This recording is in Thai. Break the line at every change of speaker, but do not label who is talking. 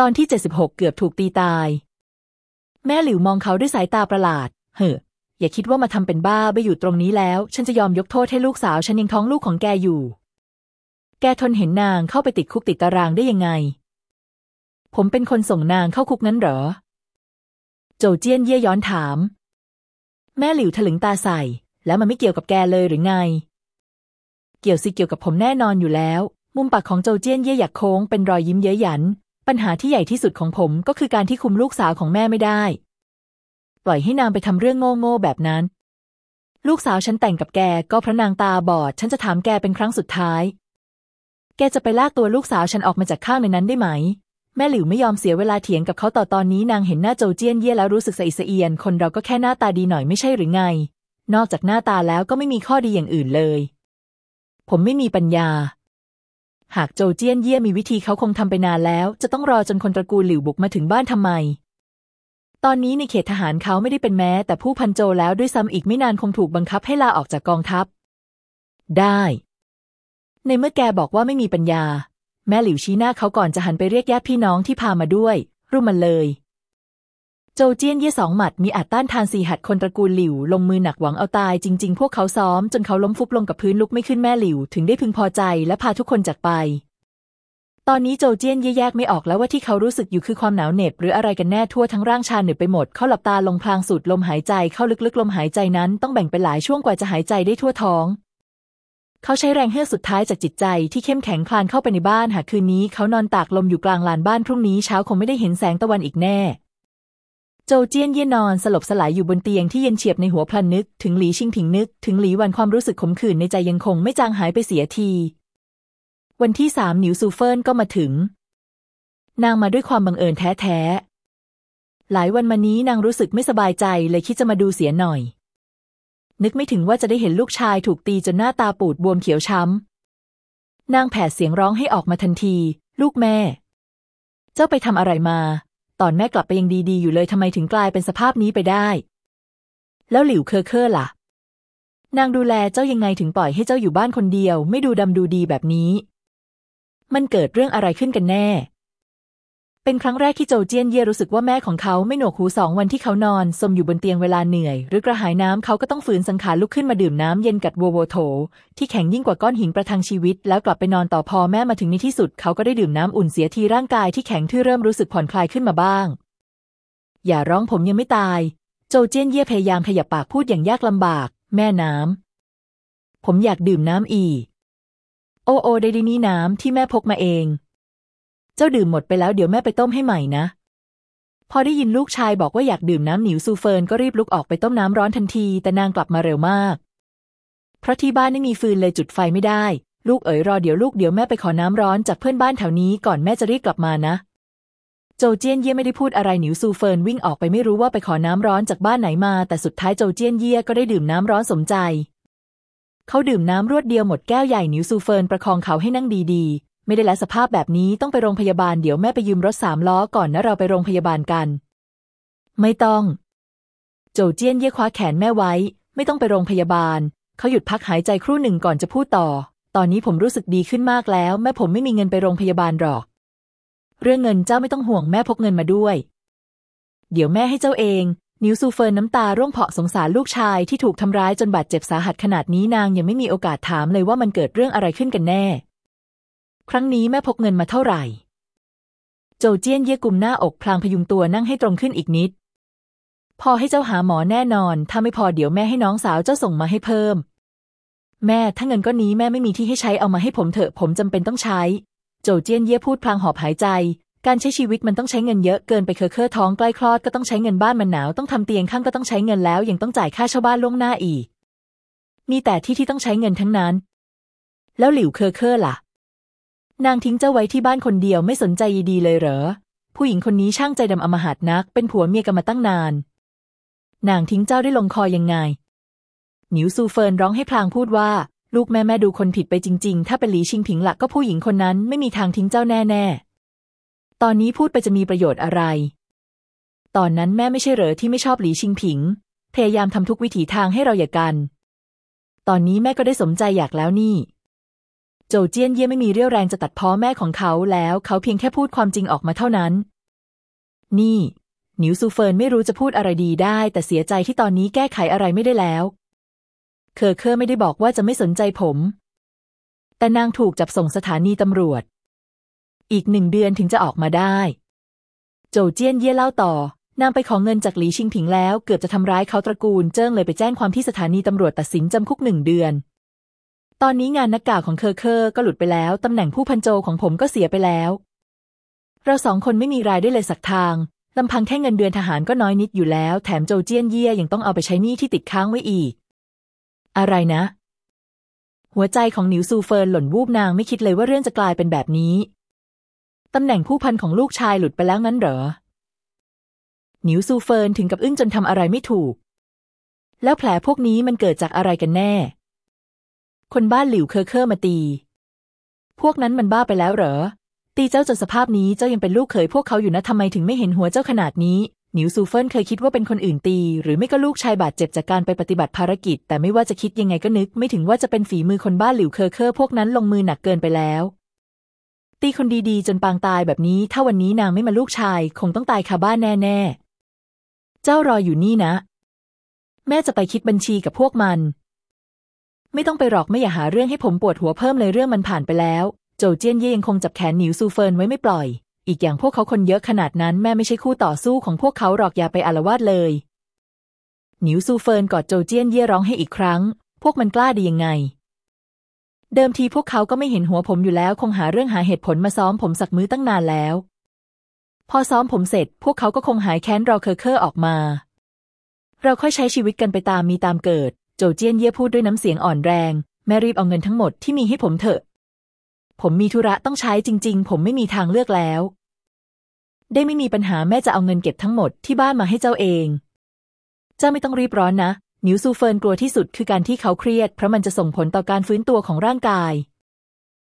ตอนที่ 76 เกือบถูกตีตาย แม่หลิวมองเขาด้วยสายตาประหลาด เฮ้ออย่าคิดว่ามาทำเป็นบ้าไปอยู่ตรงนี้แล้ว ฉันจะยอมยกโทษให้ลูกสาวฉันยังท้องลูกของแกอยู่ แกทนเห็นนางเข้าไปติดคุกติดตารางได้ยังไง ผมเป็นคนส่งนางเข้าคุกนั้นเหรอ โจเจี้ยนเย่ย้อนถาม แม่หลิวถลึงตาใส่ แล้วมันไม่เกี่ยวกับแกเลยหรือไง เกี่ยวสิเกี่ยวกับผมแน่นอนอยู่แล้ว มุมปากของโจเจี้ยนเย่หยักโค้งเป็นรอยยิ้มเย้ยหยัน ปัญหาที่ใหญ่ที่สุดของผมก็คือการที่คุมลูกสาวของแม่ไม่ได้ ปล่อยให้นางไปทำเรื่องโง่ๆแบบนั้น ลูกสาวฉันแต่งกับแกก็พระนางตาบอด ฉันจะถามแกเป็นครั้งสุดท้าย แกจะไปลากตัวลูกสาวฉันออกมาจากข้างในนั้นได้ไหม แม่หลิวไม่ยอมเสียเวลาเถียงกับเขาต่อตอนนี้นางเห็นหน้าโจเจี้ยนเย่แล้วรู้สึกสะอิดสะเอียน คนเราก็แค่หน้าตาดีหน่อยไม่ใช่หรือไง นอกจากหน้าตาแล้วก็ไม่มีข้อดีอย่างอื่นเลย ผมไม่มีปัญญา หากโจเจี้ยนเย่มีวิธีเขาคงทำไปนานแล้ว จะต้องรอจนคนตระกูลหลิวบุกมาถึงบ้านทำไม ตอนนี้ในเขตทหารเขาไม่ได้เป็นแม้ แต่ผู้พันโจแล้วด้วยซ้ำอีกไม่นานคงถูกบังคับให้ลาออกจากกองทัพ ได้ ในเมื่อแกบอกว่าไม่มีปัญญา แม่หลิวชี้หน้าเขาก่อนจะหันไปเรียกญาติพี่น้องที่พามาด้วย รุมมันเลย โจเจี้ยนเย่สองหมัดมีอาจต้านทานสี่หัดคนตระกูลหลิว ลงมือหนักหวังเอาตายจริง ๆ พวกเขาซ้อมจนเขาล้มฟุบลงกับพื้นลุกไม่ขึ้นแม่หลิว ถึงได้พึงพอใจและพาทุกคนจากไป ตอนนี้โจเจี้ยนเย่แยกไม่ออกแล้วว่าที่เขารู้สึกอยู่คือความหนาวเหน็บหรืออะไรกันแน่ทั่วทั้งร่างชาหนึบไปหมด เขาหลับตาลงพลางสูดลมหายใจเข้าลึกๆลมหายใจนั้นต้องแบ่งเป็นหลายช่วงกว่าจะหายใจได้ทั่วท้องเขาใช้แรงเฮือกสุดท้ายจากจิตใจที่เข้มแข็งคลานเข้าไปในบ้านหากคืนนี้เขานอนตากลมอยู่กลางลานบ้านพรุ่งนี้เช้าคงไม่ได้เห็นแสงตะวันอีกแน่ โจเจี้ยนเย่นอนสลบสลายอยู่บนเตียงที่เย็นเฉียบในหัวพลันนึก ถึงหลีชิงผิงนึก ถึงหลีวันความรู้สึกขมขื่นในใจยังคงไม่จางหายไปเสียที วันที่สามหนิวซูเฟินก็มาถึง นางมาด้วยความบังเอิญแท้ๆ หลายวันมานี้นางรู้สึกไม่สบายใจเลยคิดจะมาดูเสียหน่อย นึกไม่ถึงว่าจะได้เห็นลูกชายถูกตีจนหน้าตาปูดบวมเขียวช้ำนางแผดเสียงร้องไห้ออกมาทันที ลูกแม่ เจ้าไปทำอะไรมา ตอนแม่กลับไปยังดีๆอยู่เลยทำไมถึงกลายเป็นสภาพนี้ไปได้ แล้วหลิวเคอเคอล่ะ นางดูแลเจ้ายังไงถึงปล่อยให้เจ้าอยู่บ้านคนเดียว ไม่ดูดำดูดีแบบนี้ มันเกิดเรื่องอะไรขึ้นกันแน่ เป็นครั้งแรกที่โจเจียนเย่รู้สึกว่าแม่ของเขาไม่หนวกหูสองวันที่เขานอนสมอยู่บนเตียงเวลาเหนื่อย หรือกระหายน้ำเขาก็ต้องฝืนสังขารลุกขึ้นมาดื่มน้ำเย็นกัดวัวโวโถ ที่แข็งยิ่งกว่าก้อนหินประทังชีวิต แล้วกลับไปนอนต่อพอแม่มาถึงในที่สุด เขาก็ได้ดื่มน้ำอุ่นเสียทีร่างกายที่แข็งทื่อเริ่มรู้สึกผ่อนคลายขึ้นมาบ้าง อย่าร้องผมยังไม่ตาย โจเจียนเย่พยายามขยับปากพูดอย่างยากลำบาก แม่น้ำผมอยากดื่มน้ำอี โอโอได้ดีนี่น้ำที่แม่พกมาเอง เจ้าดื่มหมดไปแล้วเดี๋ยวแม่ไปต้มให้ใหม่นะ พอได้ยินลูกชายบอกว่าอยากดื่มน้ำหนิวซูเฟินก็รีบลุกออกไปต้มน้ำร้อนทันที แต่นางกลับมาเร็วมาก เพราะที่บ้านไม่มีฟืนเลยจุดไฟไม่ได้ ลูกเอ๋ยรอเดี๋ยวลูกเดี๋ยวแม่ไปขอน้ำร้อนจากเพื่อนบ้านแถวนี้ก่อนแม่จะรีบกลับมานะ โจเจี้ยนเย่ไม่ได้พูดอะไรหนิวซูเฟินวิ่งออกไปไม่รู้ว่าไปขอน้ำร้อนจากบ้านไหนมา แต่สุดท้ายโจเจี้ยนเย่ก็ได้ดื่มน้ำร้อนสมใจเขาดื่มน้ำรวดเดียวหมดแก้วใหญ่หนิวซูเฟินประคองเขาให้นั่งดีๆ ไม่ได้แล้วสภาพแบบนี้ต้องไปโรงพยาบาลเดี๋ยวแม่ไปยืมรถสามล้อก่อนนะเราไปโรงพยาบาลกัน ไม่ต้อง โจเจี้ยนเย่คว้าแขนแม่ไว้ ไม่ต้องไปโรงพยาบาล เขาหยุดพักหายใจครู่หนึ่งก่อนจะพูดต่อ ตอนนี้ผมรู้สึกดีขึ้นมากแล้ว แม่ผมไม่มีเงินไปโรงพยาบาลหรอก เรื่องเงินเจ้าไม่ต้องห่วงแม่พกเงินมาด้วย เดี๋ยวแม่ให้เจ้าเองนิวซูเฟินน้ำตาร่วงเพาะสงสารลูกชายที่ถูกทำร้ายจนบาดเจ็บสาหัสขนาดนี้นางยังไม่มีโอกาสถามเลยว่ามันเกิดเรื่องอะไรขึ้นกันแน่ ครั้งนี้แม่พกเงินมาเท่าไหร่ โจเจี้ยนเย่กุมหน้าอกพลางพยุงตัวนั่งให้ตรงขึ้นอีกนิด พอให้เจ้าหาหมอแน่นอน ถ้าไม่พอเดี๋ยวแม่ให้น้องสาวเจ้าส่งมาให้เพิ่ม แม่ถ้าเงินก้อนนี้แม่ไม่มีที่ให้ใช้เอามาให้ผมเถอะผมจำเป็นต้องใช้ โจเจี้ยนเย่พูดพลางหอบหายใจ การใช้ชีวิตมันต้องใช้เงินเยอะเกินไปเคอเคอท้องใกล้คลอดก็ต้องใช้เงินบ้านมันหนาวต้องทำเตียงคั่งก็ต้องใช้เงินแล้ว ยังต้องจ่ายค่าเช่าบ้านล่วงหน้าอีกมีแต่ที่ที่ต้องใช้เงินทั้งนั้น แล้วหลิวเคอเคอล่ะ นางทิ้งเจ้าไว้ที่บ้านคนเดียวไม่สนใจไยดีเลยเหรอ ผู้หญิงคนนี้ช่างใจดำอำมหิตนัก เป็นผัวเมียกันมาตั้งนาน นางทิ้งเจ้าได้ลงคอยังไง หนิวซูเฟินร้องไห้พลางพูดว่า ลูกแม่แม่ดูคนผิดไปจริง ๆ ถ้าเป็นหลีชิงผิงหละก็ผู้หญิงคนนั้นไม่มีทางทิ้งเจ้าแน่ๆ ตอนนี้พูดไปจะมีประโยชน์อะไร ตอนนั้นแม่ไม่ใช่เหรอที่ไม่ชอบหลีชิงผิง พยายามทำทุกวิถีทางให้เราอย่ากัน ตอนนี้แม่ก็ได้สมใจอยากแล้วนี่ โจเจี้ยนเย่ไม่มีเรี่ยวแรงจะตัดพ้อแม่ของเขาแล้ว เขาเพียงแค่พูดความจริงออกมาเท่านั้น นี่หนิวซูเฟินไม่รู้จะพูดอะไรดีได้ แต่เสียใจที่ตอนนี้แก้ไขอะไรไม่ได้แล้ว เคอเคอไม่ได้บอกว่าจะไม่สนใจผม แต่นางถูกจับส่งสถานีตำรวจ อีกหนึ่งเดือนถึงจะออกมาได้ โจเจี้ยนเย่เล่าต่อนางไปขอเงินจากหลีชิงผิงแล้ว เกือบจะทำร้ายเขาตระกูลเจิ้งเลยไปแจ้งความที่สถานีตำรวจตัดสินจำคุกหนึ่งเดือน ตอนนี้งานนักกาของเคอเคอก็หลุดไปแล้ว ตำแหน่งผู้พันโจของผมก็เสียไปแล้ว เราสองคนไม่มีรายได้เลยสักทางลำพังแค่เงินเดือนทหารก็น้อยนิดอยู่แล้ว แถมโจเจี้ยนเย่ยังต้องเอาไปใช้หนี้ที่ติดค้างไว้อีก อะไรนะ หัวใจของหนิวซูเฟินหล่นวูบนางไม่คิดเลยว่าเรื่องจะกลายเป็นแบบนี้ ตำแหน่งผู้พันของลูกชายหลุดไปแล้วงั้นเหรอ หนิวซูเฟินถึงกับอึ้งจนทำอะไรไม่ถูก แล้วแผลพวกนี้มันเกิดจากอะไรกันแน่ คนบ้านหลิวเคอเคอร์มาตี พวกนั้นมันบ้าไปแล้วเหรอ ตีเจ้าจนสภาพนี้เจ้ายังเป็นลูกเขยพวกเขาอยู่นะทำไมถึงไม่เห็นหัวเจ้าขนาดนี้หนิวซูเฟินเคยคิดว่าเป็นคนอื่นตี หรือไม่ก็ลูกชายบาดเจ็บจากการไปปฏิบัติภารกิจ แต่ไม่ว่าจะคิดยังไงก็นึก ไม่ถึงว่าจะเป็นฝีมือคนบ้านหลิวเคอเคอร์พวกนั้นลงมือหนักเกินไปแล้ว ตีคนดีๆ จนปางตายแบบนี้ ถ้าวันนี้นางไม่มาลูกชาย คงต้องตายคาบ้านแน่ๆ เจ้ารออยู่นี่นะ แม่จะไปคิดบัญชีกับพวกมัน ไม่ต้องไปหรอกแม่อย่าหาเรื่องให้ผมปวดหัวเพิ่มเลยเรื่องมันผ่านไปแล้ว โจเจี้ยนเย่ยังคงจับแขนหนิวซูเฟินไว้ไม่ปล่อย อีกอย่างพวกเขาคนเยอะขนาดนั้นแม่ไม่ใช่คู่ต่อสู้ของพวกเขาหรอกอย่าไปอาละวาดเลยหนิวซูเฟินกอดโจเจี้ยนเย่ร้องไห้อีกครั้ง พวกมันกล้าดียังไง เดิมทีพวกเขาก็ไม่เห็นหัวผมอยู่แล้ว คงหาเรื่องหาเหตุผลมาซ้อมผมสักมื้อตั้งนานแล้ว พอซ้อมผมเสร็จ พวกเขาก็คงหายแค้นเราเคอเคอร์ออกมา เราค่อยใช้ชีวิตกันไปตามมีตามเกิด โจเจี้ยนเย่พูดด้วยน้ำเสียงอ่อนแรง แม่รีบเอาเงินทั้งหมดที่มีให้ผมเถอะ ผมมีธุระต้องใช้จริง ๆ ผมไม่มีทางเลือกแล้ว ได้ไม่มีปัญหาแม่จะเอาเงินเก็บทั้งหมดที่บ้านมาให้เจ้าเอง เจ้าไม่ต้องรีบร้อนนะนิวซูเฟินกลัวที่สุดคือการที่เขาเครียด เพราะมันจะส่งผลต่อการฟื้นตัวของร่างกาย